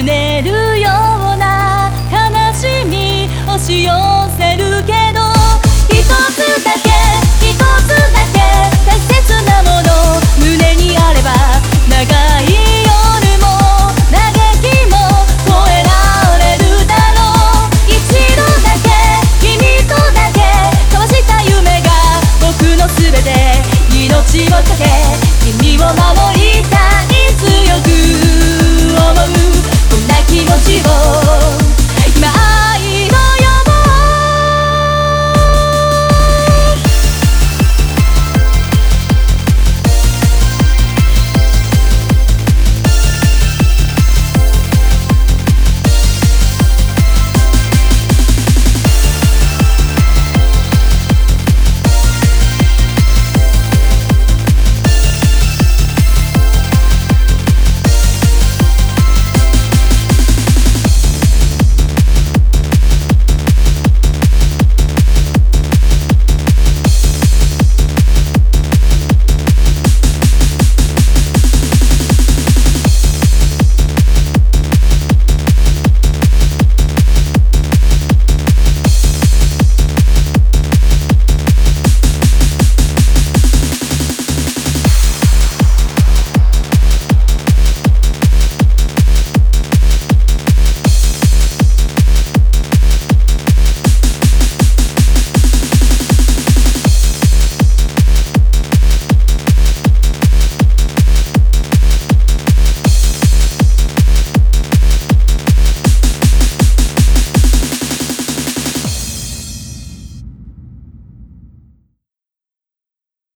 うねるような悲しみをしよう